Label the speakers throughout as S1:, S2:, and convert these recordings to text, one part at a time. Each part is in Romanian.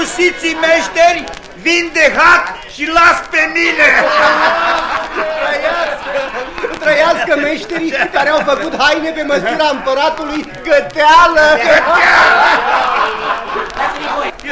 S1: iscusiții meșteri? Vin de hac și las pe mine!
S2: Trăiască, trăiască meșterii care au făcut haine pe măsura împăratului Găteală!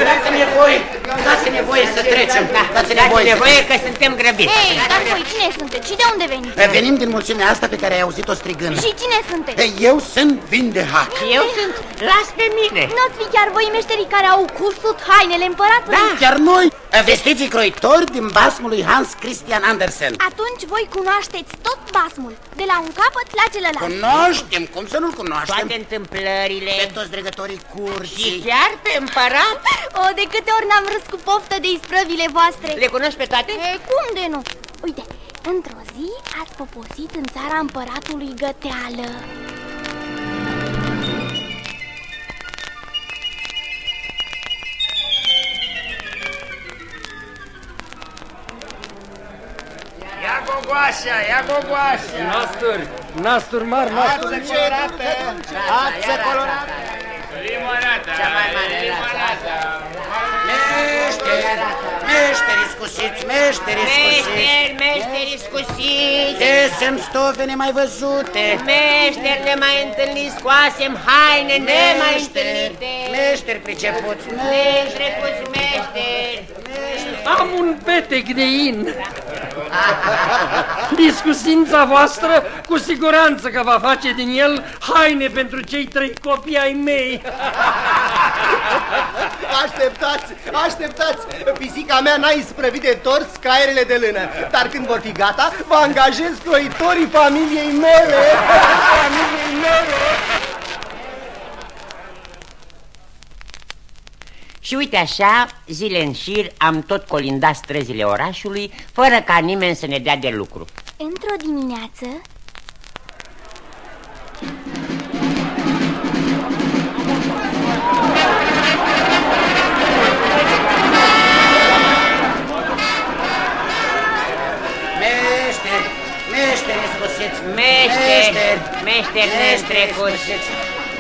S3: Dați-ne voie, dați-ne voie să trecem, dați-ne voie, voie că suntem grăbiți.
S4: Ei, dar voi cine sunteți și de unde veniți?
S3: Venim din mulțimea asta pe care ai auzit-o strigând.
S4: Și cine sunteți?
S3: Eu sunt Vindehac.
S5: Eu sunt, las pe mine.
S4: Nu-ți fi chiar voi meșterii care au cusut hainele împăratului?
S3: Da, chiar noi, vestiții croitori din basmul lui Hans Christian Andersen.
S4: Atunci voi cunoașteți tot basmul, de la un capăt la celălalt.
S3: Cunoaștem, cum să nu-l cunoaștem?
S5: Toate întâmplările.
S3: Pe toți dregătorii curții.
S5: Și chiar pe împărat?
S4: O, de câte ori n-am râs cu poftă de isprăvile voastre.
S5: Le cunoști pe toate?
S4: E, cum de nu? Uite, într-o zi ați poposit în țara împăratului Găteală.
S1: Gogoașa, ia gogoașa!
S2: Nasturi, nasturi mari, nasturi
S1: Ață colorată! Ață colorată!
S6: Limonata,
S3: Cea mai mare
S6: limonata.
S3: Meșteri, meșteri iscusiți, meșteri iscusiți.
S5: Meșteri, meșteri iscusiți.
S3: Desem stofe nemai văzute.
S5: Meșteri nemai întâlniți, scoasem haine nemai întâlnite.
S3: Meșteri pricepuți,
S5: Netrecuți meșteri.
S2: Am un petec de in. Discusința voastră cu siguranță că va face din el haine pentru cei trei copii ai mei. Așteptați, așteptați! Pisica mea n-a isprăvit de tors caierele de lână, dar când vor fi gata, vă angajez croitorii familiei mele! familiei mele!
S5: Și uite așa, zile în șir, am tot colindat străzile orașului, fără ca nimeni să ne dea de lucru.
S4: Într-o dimineață,
S3: Meșteri, meșteri iscusiți,
S5: Meșteri, meșteri netrecuți.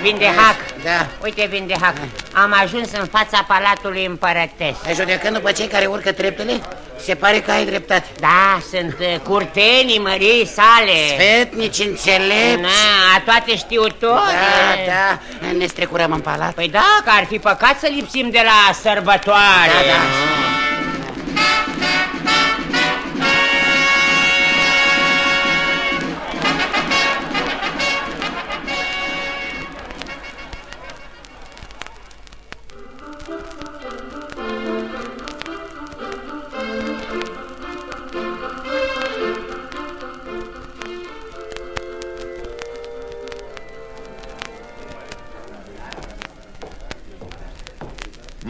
S5: Vindehac,
S3: Da.
S5: uite Vindehac, am ajuns în fața palatului împărătesc.
S3: Ai judecând după cei care urcă treptele? Se pare că ai dreptate.
S5: Da, sunt uh, curtenii mării sale.
S3: Sfetnici înțelepți.
S5: Na, a toate știutori.
S3: Da, da, ne strecurăm în palat.
S5: Păi da, că ar fi păcat să lipsim de la sărbătoare.
S3: Da, da.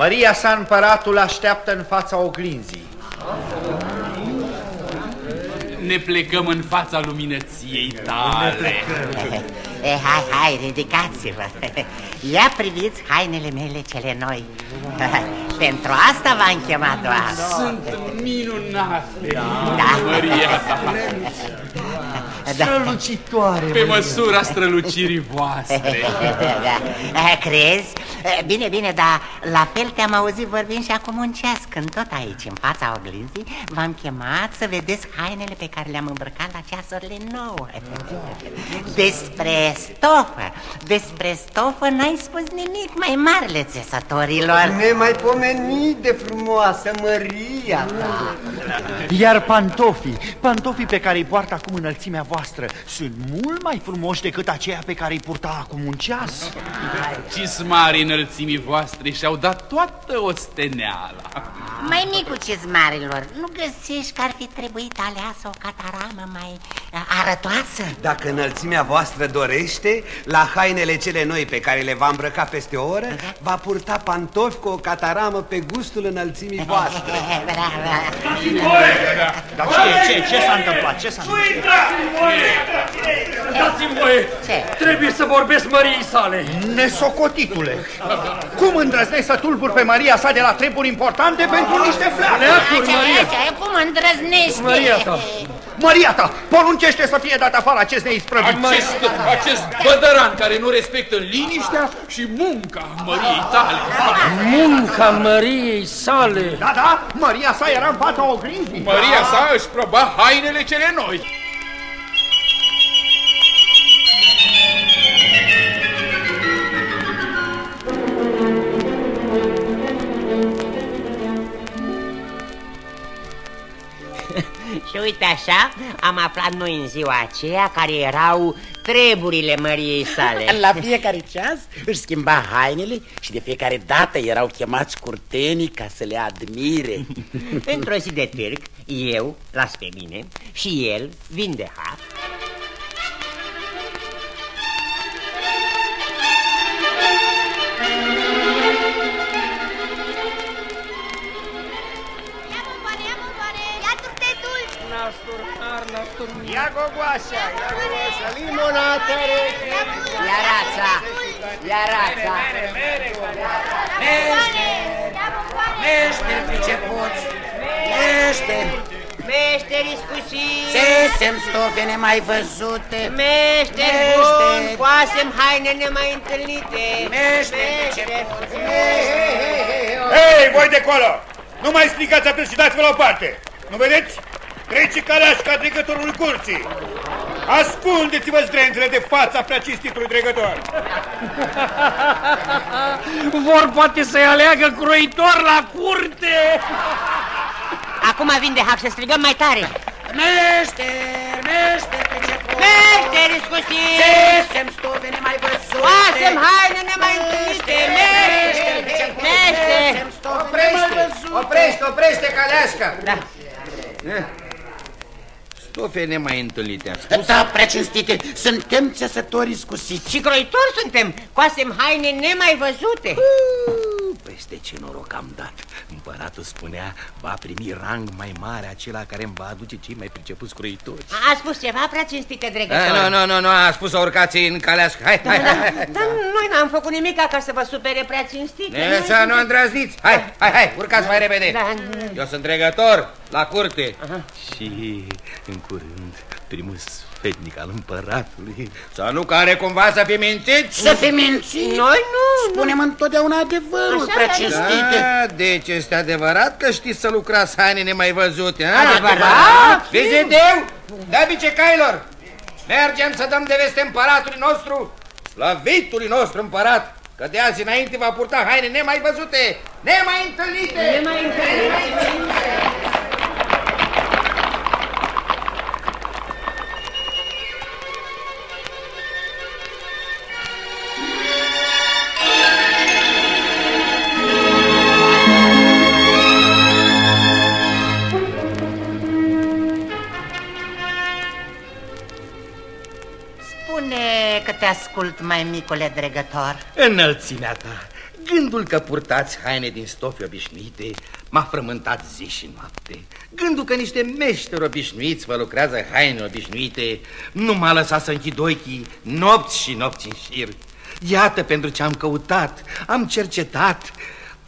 S1: Maria sa împăratul așteaptă în fața oglinzii.
S6: Ne plecăm în fața luminăției tale.
S5: E, hai, hai, ridicați-vă. Ia priviți hainele mele cele noi. Pentru asta v-am chemat doar.
S6: Sunt minunate,
S5: Da.
S6: Maria ta,
S2: Strălucitoare!
S6: pe măsura strălucirii voastre.
S5: da. Eh, Crezi? Eh, Bine, bine, dar la fel te-am auzit vorbind și acum un ceas Când tot aici, în fața oglinzii V-am chemat să vedeți hainele pe care le-am îmbrăcat la ceasurile nouă Despre stofă Despre stofă n-ai spus nimic, mai marele țesătorilor
S2: Nemaipomenit de frumoasă Maria ta!
S7: Iar pantofii, pantofii pe care îi poartă acum înălțimea voastră, sunt mult mai frumoși decât aceia pe care îi purta acum un ceas.
S6: Cismarii înălțimii voastre și-au dat toată osteneala.
S5: Mai micuceți marilor, nu găsești că ar fi trebuit aleasă o cataramă mai eh, arătoasă?
S8: Dacă înălțimea voastră dorește, la hainele cele noi pe care le va îmbrăca peste o oră, va purta pantofi cu o cataramă pe gustul înălțimii voastre.
S5: Bravo.
S7: Dar ce, ce, ce s-a întâmplat? Ce s-a întâmplat?
S2: Dați-mi voie!
S5: Ce?
S2: Trebuie să vorbesc Măriei sale!
S1: Nesocotitule! Cum îndrăznești să tulburi pe Maria sa de la treburi importante pentru niște fleacuri?
S2: Leacuri,
S5: Ce,
S2: Maria!
S5: ce, cum îndrăznești?
S2: Maria ta!
S1: Maria ta, poruncește să fie dat afară acest neisprăvit.
S6: Acest, acest bădăran care nu respectă liniștea și munca Măriei tale.
S7: Munca Măriei sale.
S1: Da, da, Maria sa era în fața oglinzii.
S6: Maria sa își proba hainele cele noi.
S9: Și uite așa, am aflat noi în ziua aceea care erau treburile Măriei sale.
S3: La fiecare ceas își schimba hainele și de fiecare dată erau chemați curtenii ca să le admire.
S9: Într-o zi de târg, eu las pe mine și el vinde har.
S1: Ia gogoașa, ia gogoașa.
S2: Limonată rece.
S9: Ia rața, ia rața.
S3: Meșteri pricepuți, meșteri,
S9: Meșteri iscusiți,
S3: țesem stofe nemai văzute,
S9: meșteri
S3: Meșteri.
S9: buni, coasem haine nemai întâlnite.
S3: meșteri pricepuți.
S1: Hei, voi de acolo! Nu mai strigați atât și dați-vă la o parte! Nu vedeți? Trece caleașca dregătorului curții! Ascundeți-vă zdrențele de fața preacinstitului dregător!
S7: Vor poate să-i aleagă croitor la curte.
S9: Acum vinde har să strigăm mai tare.
S3: Meșteri, meșteri pricepuți,
S9: Meșteri iscusiți,
S3: țesem stofe nemai văzute,
S9: coasem haine nemai întâlnite. Meșteri, meșteri.
S3: țesem stofe nemai văzute.
S2: Oprește, oprește caleașca.
S9: Da.
S10: Stofe nemai întâlnite, am spus.
S3: Da, preacinstite, suntem țesători iscusiți.
S9: Și croitori suntem, coasem haine nemai văzute.
S10: Peste ce noroc am dat. Împăratul spunea, va primi rang mai mare acela care îmi va aduce cei mai pricepuți croitori.
S9: A spus ceva prea cinstite, dregător.
S10: Eh, Nu, nu, nu, nu, a spus să urcați în caleașcă. Hai,
S9: Da,
S10: hai,
S9: da,
S10: hai, hai.
S9: dar noi n-am făcut nimic ca să vă supere prea cinstite.
S10: Ne, Să nu îndrăzniți. Hai, hai, hai, urcați mai repede.
S9: Da.
S10: Eu sunt dregător la curte. Și în curând primul sfetnic al împăratului. Să nu care cumva să fi mințit?
S3: Să fi mințit?
S9: Noi nu.
S3: Spunem întotdeauna adevărul,
S9: Așa,
S3: preacinstite.
S10: Da, deci este adevărat că știți să lucrați haine nemai văzute, a?
S9: Adevărat?
S10: Viziteu, da bice cailor, mergem să dăm de veste împăratului nostru, slăvitului nostru împărat, că de azi înainte va purta haine nemai văzute, nemai întâlnite.
S9: Nemai întâlnite.
S5: Spune că ascult, mai micule dregător.
S10: Înălțimea ta, gândul că purtați haine din stofi obișnuite m-a frământat zi și noapte. Gândul că niște meșteri obișnuiți vă lucrează haine obișnuite nu m-a lăsat să închid ochii nopți și nopți în șir. Iată pentru ce am căutat, am cercetat,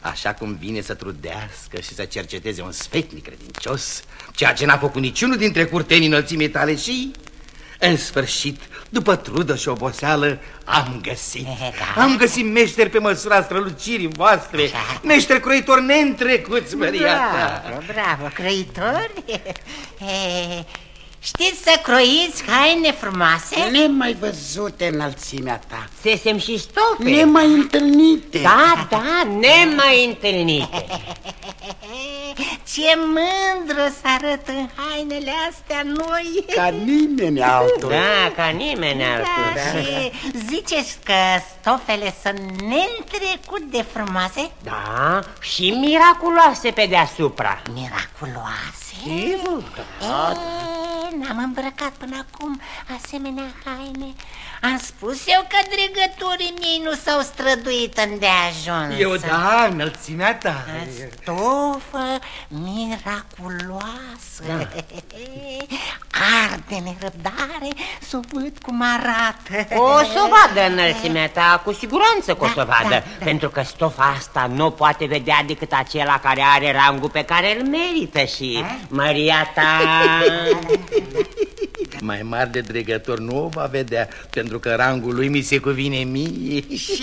S10: așa cum vine să trudească și să cerceteze un sfetnic credincios, ceea ce n-a făcut niciunul dintre curtenii înălțimii tale și... În sfârșit, după trudă și oboseală, am găsit.
S5: da.
S10: Am găsit meșteri pe măsura strălucirii voastre, meșteri croitori neîntrecuți, Maria ta.
S5: Bravo, bravo, crăitori. E, Știți să croiți haine frumoase?
S3: Nemai văzute înălțimea ta.
S9: Sesem și stope.
S3: Nemai întâlnite.
S9: Da, da, nemai întâlnite.
S5: Ce mândră să arăt în hainele astea noi!
S3: Ca nimeni altul.
S9: Da, ca nimeni altul.
S5: Da, și ziceți că stofele sunt neîntrecut de frumoase?
S9: Da, și miraculoase pe deasupra.
S5: Miraculoase?
S9: Sigur că
S5: E, n-am îmbrăcat până acum asemenea haine. Am spus eu că dregătorii mei nu s-au străduit îndeajuns.
S10: Eu da, înălțimea ta.
S5: Stofă miraculoasă da. Arde nerăbdare să o văd cum arată.
S9: O să o vadă înălțimea ta, cu siguranță că o să o
S5: Da,
S9: vadă
S5: da, da.
S9: Pentru că stofa asta nu poate vedea decât acela care are rangul pe care îl merită și Maria ta
S10: Mai mare de dregător nu o va vedea, pentru că rangul lui mi se cuvine mie.
S5: Și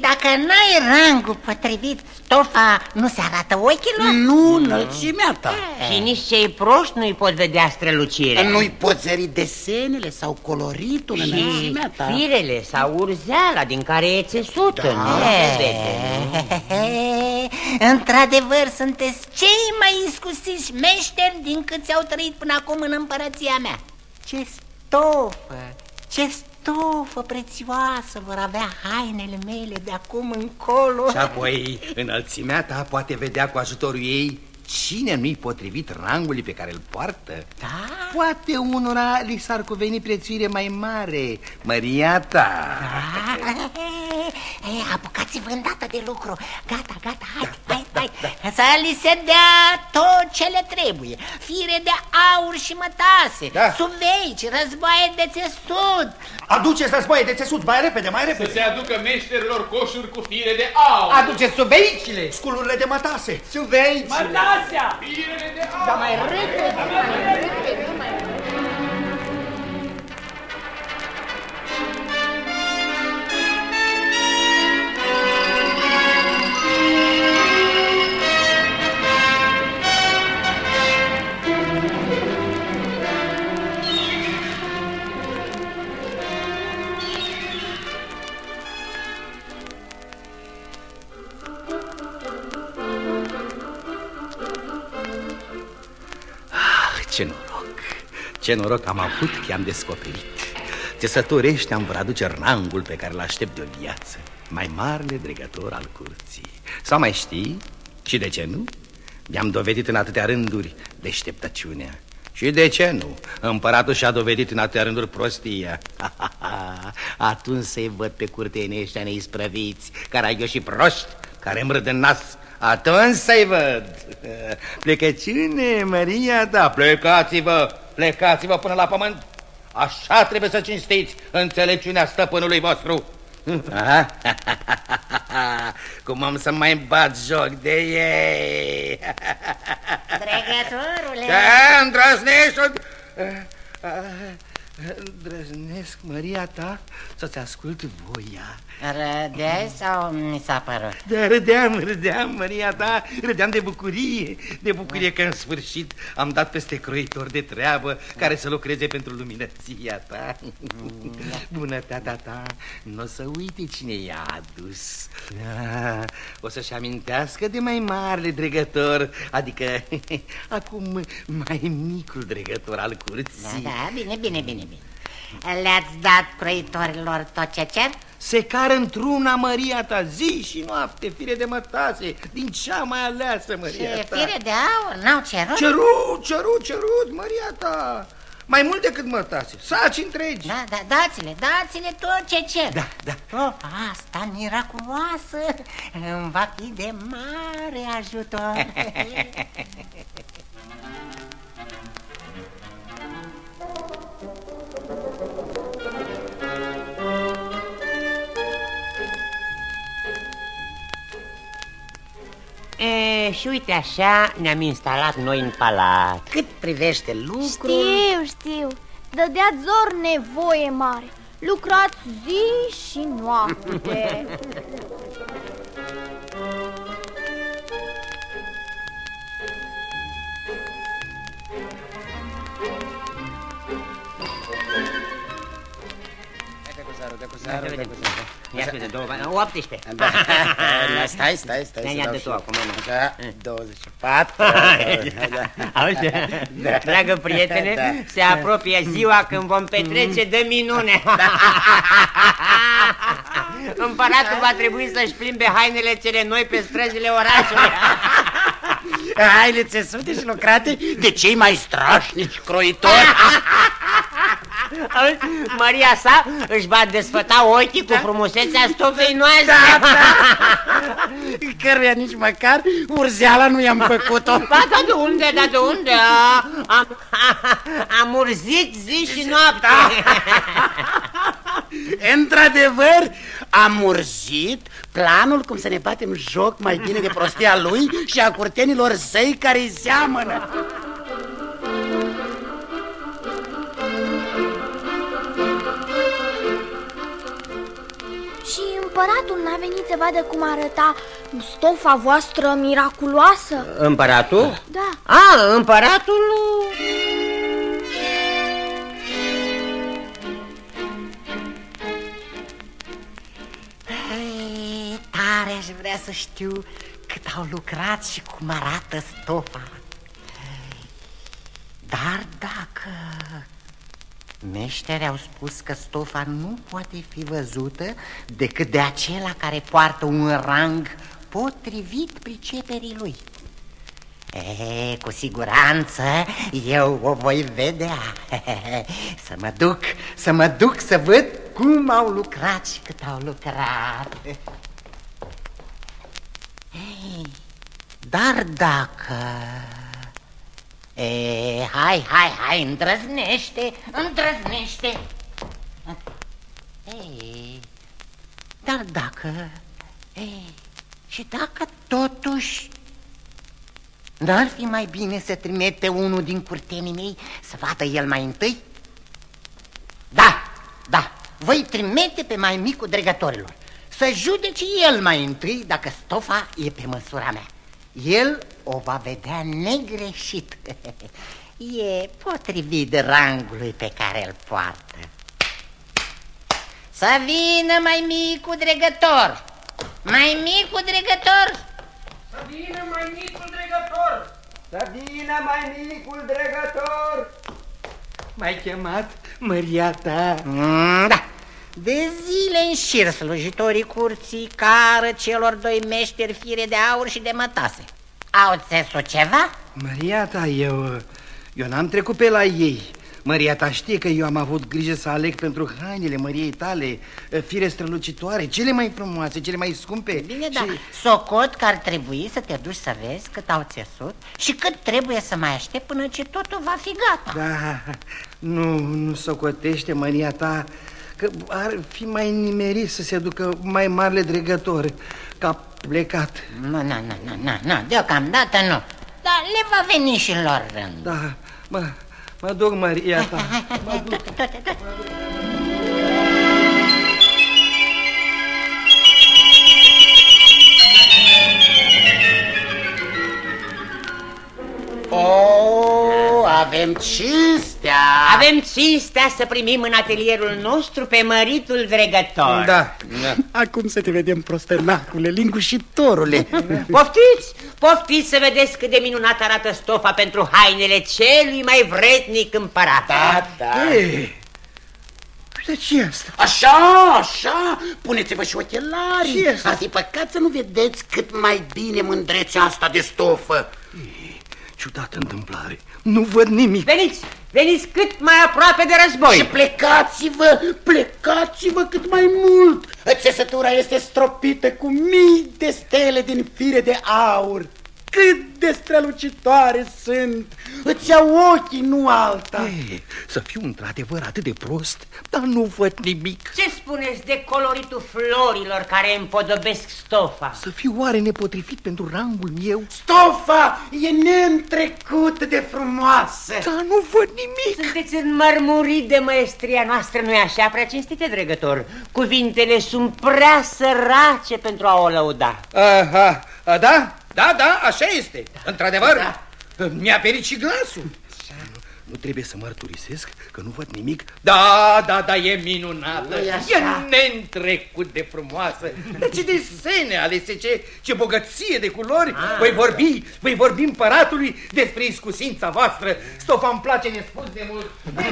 S5: dacă n-ai rangul potrivit, stofa nu se arată ochilor?
S3: Nu înălțimea ta.
S9: Și nici cei proști nu-i pot vedea strălucirea.
S3: Nu-i poți zări desenele sau coloritul în
S9: Și
S3: înălțimea ta.
S9: firele sau urzeala din care e țesută,
S3: Da.
S9: nu se vede.
S5: Într-adevăr, sunteți cei mai iscusiți meșteri din cât ți-au trăit până acum în împărăția mea. Ce stofă, ce stofă prețioasă vor avea hainele mele de acum încolo.
S10: Și apoi, înălțimea ta poate vedea cu ajutorul ei cine nu-i potrivit rangului pe care îl poartă.
S5: Da?
S10: Poate unora li s-ar cuveni prețuire mai mare, măria ta.
S5: Da? Ei, apucați-vă îndată de lucru. Gata, gata, hai, hai, hai. Să li se dea tot ce le trebuie. Fire de aur și mătase,
S2: Da.
S5: suveici, războaie de țesut.
S2: Aduceți războaie de țesut, mai repede, mai
S6: Să
S2: repede.
S6: se aducă meșterilor coșuri cu fire de aur.
S10: Aduceți suveicile!
S2: Sculurile de mătase.
S10: Suveici!
S7: Mătasea!
S6: Firele de aur.
S5: Da, mai repede, mai repede,
S10: Ce noroc am avut că am descoperit. Țesătorește am vor aduce rangul pe care l-aștept de o viață. Mai marele dregător al curții. Sau mai știi? Și de ce nu? Mi-am dovedit în atâtea rânduri deșteptăciunea. Și de ce nu? Împăratul și-a dovedit în atâtea rânduri prostia. Atunci să-i văd pe curtenii ăștia neisprăviți, caragioși și proști, care îmi râd în nas. Atunci să-i văd. Plecăciune, Maria ta, plecați-vă, plecați-vă până la pământ. Așa trebuie să cinstiți înțelepciunea stăpânului vostru. Aha. Cum am să mai bat joc de ei?
S5: Dregătorule!
S10: Da, îndrăznești Îndrăznesc, Maria ta, să-ți ascult voia
S5: Râdeai sau mi s-a părut?
S10: Da, râdeam, râdeam, Maria ta, râdeam de bucurie De bucurie că în sfârșit am dat peste croitor de treabă Care să lucreze pentru luminăția ta. Bunătatea ta. Nu o să uite cine i-a adus. Ah, O să-și amintească de mai marele dregător Adică acum mai micul dregător al
S5: Da,
S10: curții
S5: da, bine, bine, bine, bine. Le-ați dat croitorilor tot ce cer?
S10: Se cară într-una Maria ta zi și noapte fire de mătase Din cea mai aleasă Maria
S5: Și
S10: ta.
S5: fire de aur n-au cerut?
S10: Cerut, cerut, cerut, Maria ta. Mai mult decât mătase, saci întregi.
S5: Da, da, dați-le, dați-le tot ce cer.
S10: Da, da.
S5: Topa asta miraculoasă îmi va fi de mare ajutor
S9: E, și uite așa ne-am instalat noi în palat.
S3: Cât privește lucrul...
S4: Știu, știu. Dădeați zor nevoie mare. Lucrați zi și noapte.
S9: Ia să vedem. Ia să vedem, două bani. 18.
S3: Da. Stai, stai, stai.
S9: Ia,
S3: să
S9: ia
S3: dau
S9: de
S3: și
S9: tu
S3: eu.
S9: acum, mă.
S3: Așa, 24.
S9: Auzi, dragă prietene,
S3: Da.
S9: se apropie ziua când vom petrece de minune. Împăratul va trebui să-și plimbe hainele cele noi pe străzile orașului.
S3: Haine țesute și lucrate de cei mai strașnici croitori.
S9: Auzi, Maria sa își va desfăta ochii cu frumusețea stofei noastre.
S3: Da, da. Căruia nici măcar urzeala nu i-am făcut-o.
S9: Ba, da, de unde, da, de unde? A, Am, am urzit zi și noapte.
S3: Într-adevăr, am urzit planul cum să ne batem joc mai bine de prostia lui și a curtenilor săi care îi seamănă.
S4: Împăratul n-a venit să vadă cum arăta stofa voastră miraculoasă?
S9: Împăratul?
S4: Da.
S9: A, împăratul...
S5: Ei, tare aș vrea să știu cât au lucrat și cum arată stofa. Dar dacă meșterii au spus că stofa nu poate fi văzută decât de acela care poartă un rang potrivit priceperii lui. E, cu siguranță eu o voi vedea Să mă duc, să mă duc să văd cum au lucrat și cât au lucrat Ei, Dar dacă... E, hai, hai, hai, îndrăznește, îndrăznește Ei, Dar dacă... Ei, și dacă totuși N-ar fi mai bine să trimite unul din curtenii mei să vadă el mai întâi? Da, da, voi trimite pe mai micul dregătorilor Să judece el mai întâi dacă stofa e pe măsura mea El o va vedea negreșit E potrivit rangului pe care îl poartă Să vină mai micul dregător Mai micul dregător
S7: Să vină mai micul dregător!
S11: Să vină mai micul dregător!
S3: M-ai chemat, măria ta?
S5: Mm, da, de zile în șir slujitorii curții cară celor doi meșteri fire de aur și de mătase. Au țesul ceva?
S3: Măria ta, eu, eu n-am trecut pe la ei. Măria ta știe că eu am avut grijă să aleg pentru hainele măriei tale fire strălucitoare, cele mai frumoase, cele mai scumpe.
S5: Bine, și... da, socot că ar trebui să te duci să vezi cât au țesut și cât trebuie să mai aștept până ce totul va fi gata.
S3: Da, nu, nu socotește Măria ta că ar fi mai nimerit să se ducă mai marele dregător ca plecat.
S5: Nu, nu, nu, nu, nu, nu, deocamdată nu. Dar le va veni și lor rând.
S3: Da, mă, mă duc, Maria ta. Mă duc.
S5: Oh, avem cinstea!
S9: Avem cinstea să primim în atelierul nostru pe măritul dregător.
S3: Da.
S9: da.
S3: Acum să te vedem, prostănacule, lingușitorule.
S9: Poftiți, poftiți să vedeți cât de minunat arată stofa pentru hainele celui mai vrednic împărat.
S3: Da, da. Ei, de ce asta? Așa, așa, puneți-vă și ochelarii. Ar fi păcat să nu vedeți cât mai bine mândrețea asta de stofă. Ciudată întâmplare. Nu văd nimic.
S9: Veniți, veniți cât mai aproape de război.
S3: Și plecați-vă, plecați-vă cât mai mult. Țesătura este stropită cu mii de stele din fire de aur. Cât de strălucitoare sunt! Îți iau ochii, nu alta! Ei, să fiu într-adevăr atât de prost, dar nu văd nimic.
S9: Ce spuneți de coloritul florilor care împodobesc stofa?
S3: Să fiu oare nepotrivit pentru rangul meu? Stofa e neîntrecut de frumoasă! Dar nu văd nimic!
S9: Sunteți înmărmurit de măestria noastră, nu-i așa, prea cinstite dregător? Cuvintele sunt prea sărace pentru a o lăuda.
S10: Aha, a, da? Da, da, așa este. Da. Într-adevăr, da. mi-a perit și glasul.
S3: Nu, nu trebuie să mărturisesc că nu văd nimic.
S10: Da, da, da, e minunată. E, e neîntrecut de frumoasă. Ce desene alese, ce, ce bogăție de culori. Ah. Voi vorbi, voi vorbi împăratului despre iscusința voastră. Stofa îmi place nespus de mult.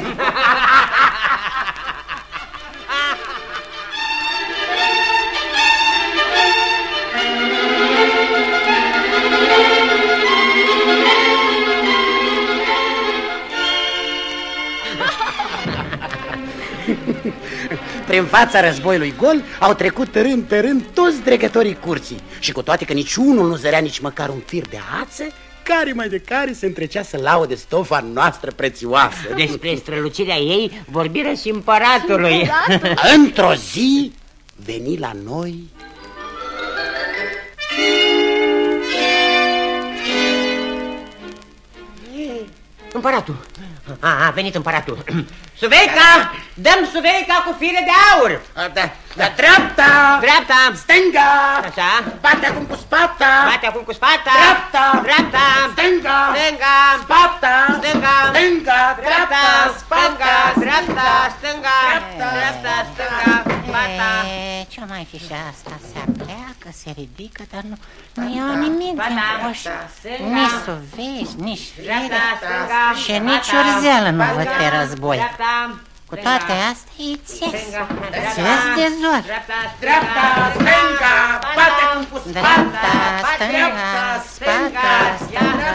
S3: Prin fața războiului gol au trecut rând pe rând toți dregătorii curții. Și cu toate că niciunul nu zărea nici măcar un fir de ață care mai de care se întrecea să laude stofa noastră prețioasă.
S9: Despre strălucirea ei vorbire și împăratului.
S3: Într-o zi veni la noi
S9: Împăratul a, a venit împăratul Suveica, dăm suveica cu fire de aur
S3: a, Da, La dreapta!
S9: Dreapta!
S3: Stânga!
S9: Așa.
S3: Bate acum cu spata!
S9: Bate acum cu spata!
S3: Dreapta!
S9: Dreapta!
S3: Stânga!
S9: Stânga!
S3: Spata!
S9: Stânga!
S3: Stânga!
S9: Dreapta!
S3: Spata!
S9: Dreapta! Stânga! Dreapta! Stânga! Spata!
S5: E, ce mai fi și asta? Se apleacă, se ridică, dar nu, nu ia nimic din coș. Nici suvești, nici
S9: Dreapta!
S5: fire
S9: Stânga!
S5: și nici urzeală nu văd pe război.
S9: Dreapta!
S5: Cu toate astea e țes. Țes de zor.
S3: Dreapta! Stânga! Bate acum cu
S5: Dreapta,
S3: spata!
S5: stânga, spata, stânga,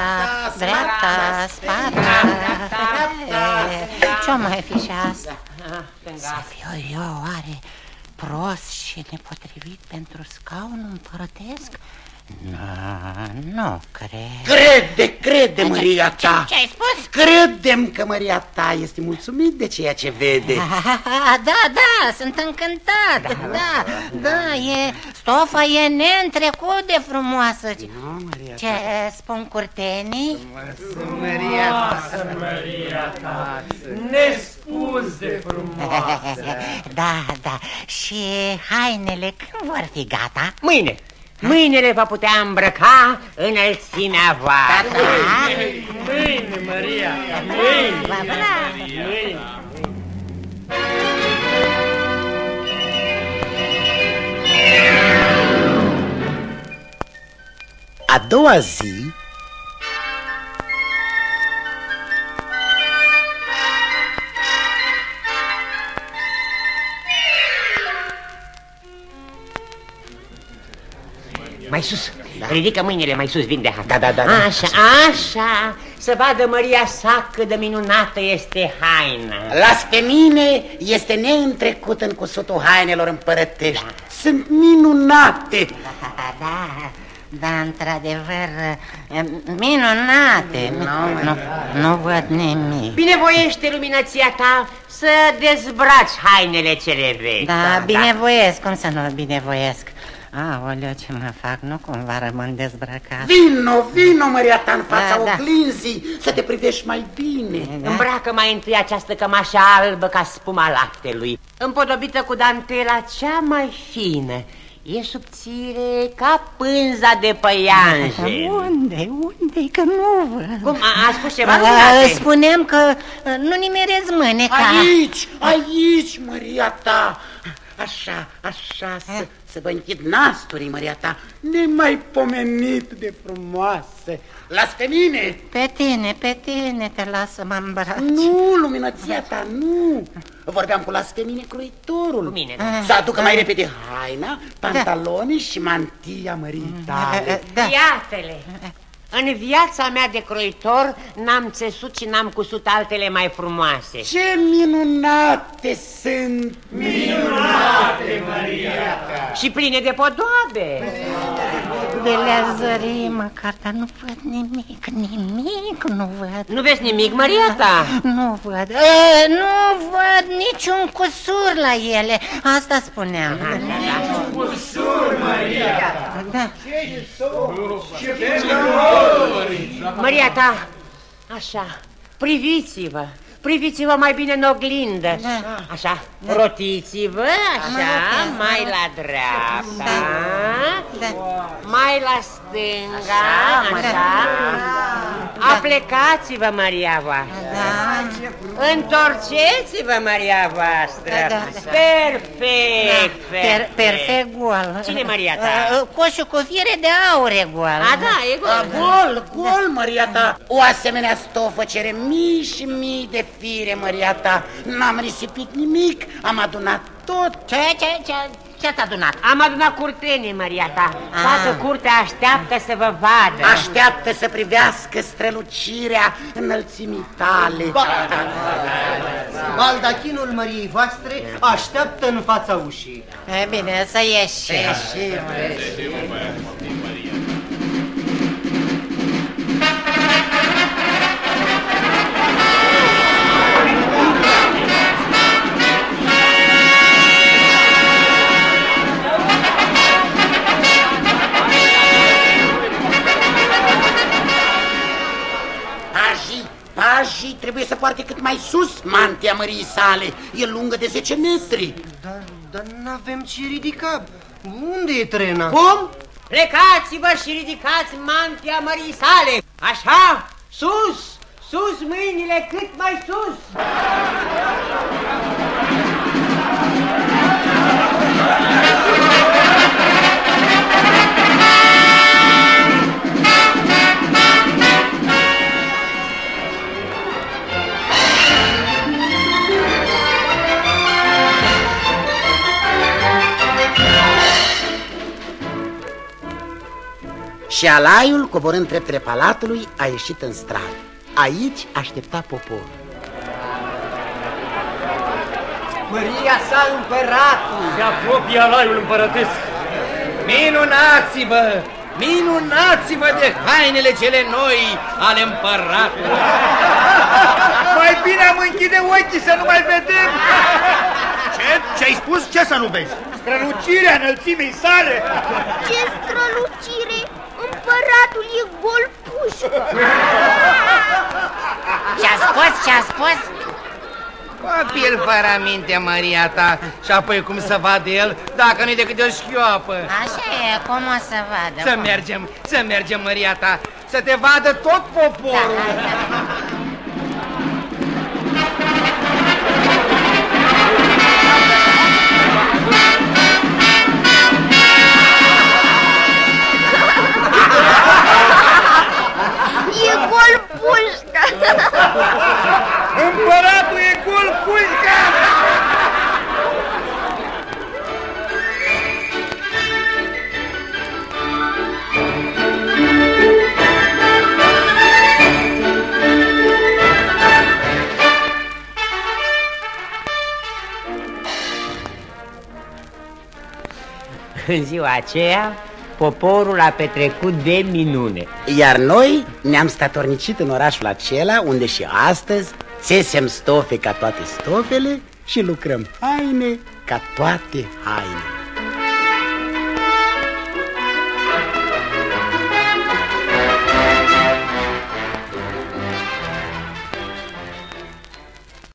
S5: dreapta, spata. E, Ce mai fi și asta? Să fiu eu oare prost și nepotrivit pentru scaunul împărătesc? Nu, nu cred.
S3: Crede, crede, Maria ta!
S5: Ce ai spus?
S3: Credem că Maria ta este mulțumit de ceea ce vede.
S5: Da, da, sunt încântat. Da, da, e, stofa e neîntrecut de frumoasă. Ce spun curtenii?
S11: Maria
S7: Maria ta, nespus de frumoasă.
S5: Da, da, și hainele când vor fi gata?
S9: Mâine! Mâine le va putea îmbrăca înălțimea voastră.
S7: Mâine, Maria, mâine,
S5: Da, da.
S7: mâine.
S3: A doua zi,
S9: Mai sus, ridică mâinile mai sus, vin de hat.
S3: Da, da, da, da.
S9: Așa, așa, să vadă Maria sa cât de minunată este haina.
S3: las pe mine, este neîntrecut în cusutul hainelor împărătești. Sunt minunate.
S5: Da, da, da, într-adevăr, minunate. Nu, nu, nu văd nimic.
S9: Binevoiește luminăția ta să dezbraci hainele cele vechi.
S5: Da, binevoiesc, cum să nu binevoiesc? Aoleu, ce mă fac, nu cumva rămân dezbrăcat.
S3: Vino, vino, Maria ta, în fața
S5: Da, da.
S3: oglinzii, să te privești mai bine.
S5: Da?
S9: Îmbracă mai întâi această cămașă albă ca spuma laptelui, împodobită cu dantela cea mai fină. E subțire ca pânza de păianjen.
S5: Unde, unde, că nu văd.
S9: Cum, a, a spus ceva?
S5: A,
S9: minunate?
S5: Spuneam că uh, nu nimerez mâneca.
S3: Aici, aici, Maria ta. Așa, așa, să, să vă închid nasturii, Maria ta, nemaipomenit de frumoase. Las pe mine!
S5: Pe tine, pe tine te las să mă îmbraci.
S3: Nu, luminăția ta, nu! Vorbeam cu las pe mine croitorul.
S9: Cu mine,
S5: da.
S3: Să aducă mai repede haina, pantaloni și mantia mării tale.
S5: Da.
S9: Iată-le! În viața mea de croitor n-am țesut și n-am cusut altele mai frumoase.
S3: Ce minunate sunt!
S7: Minunate, Maria ta.
S9: Și pline de podoabe.
S5: De le zări măcar, dar nu văd nimic, nimic nu văd.
S9: Nu vezi nimic, Maria ta?
S5: Nu văd, e, nu văd niciun cusur la ele, asta spuneam.
S7: Cusur, Maria ta.
S5: Da.
S9: Maria ta, așa, priviți-vă, priviți-vă mai bine în oglindă. Așa, rotiți-vă, așa, mai la dreapta, mai la stânga, așa. Aplecați-vă, Maria voastră. Întorceți-vă, Maria voastră.
S5: Da, da, da.
S9: Perfect,
S5: Per, perfect gol.
S9: Cine, Maria ta?
S5: Uh, Coșul cu fire de aur e gol.
S9: A, da, e
S3: A,
S9: gol.
S3: Gol, gol, Maria ta! O asemenea stofă cere mii și mii de fire, Maria ta. N-am risipit nimic, am adunat tot.
S5: Ce, ce, ce, ce ați adunat?
S9: Am adunat curtenii, Maria ta. Toată curtea așteaptă să vă vadă.
S3: Așteaptă să privească strălucirea înălțimii tale.
S2: Baldachinul măriei voastre așteaptă în fața ușii.
S5: E bine, să ieși.
S3: Pajii, pajii trebuie să poată poarte cât mai sus mantia mării sale. E lungă de 10 metri.
S2: Dar, dar n-avem ce ridica. Unde e trena?
S3: Cum?
S9: Plecați-vă și ridicați mantia mării sale! Așa, sus, sus mâinile cât mai sus!
S3: Și alaiul, coborând treptele palatului, a ieșit în stradă. Aici aștepta poporul.
S9: Măria sa împăratul!
S7: Se apropie alaiul împărătesc.
S10: Minunați-vă! Minunați-vă de hainele cele noi ale împăratului!
S1: Mai bine am închide ochii să nu mai vedem!
S12: Ce? Ce-ai spus? Ce să nu vezi?
S1: Strălucirea înălțimii sale!
S4: Ce strălucire! Împăratul e gol pușcă!
S5: Ce-a spus? Ce-a spus?
S10: Copil fără minte, Maria ta, și apoi cum să vadă el dacă nu-i decât de o șchioapă.
S5: Așa e, cum o să vadă?
S10: Să mergem, să mergem, Maria ta, să te vadă tot poporul.
S4: E
S9: În ziua aceea, poporul a petrecut de minune.
S3: Iar noi ne-am statornicit în orașul acela unde și astăzi țesem stofe ca toate stofele și lucrăm haine ca toate hainele.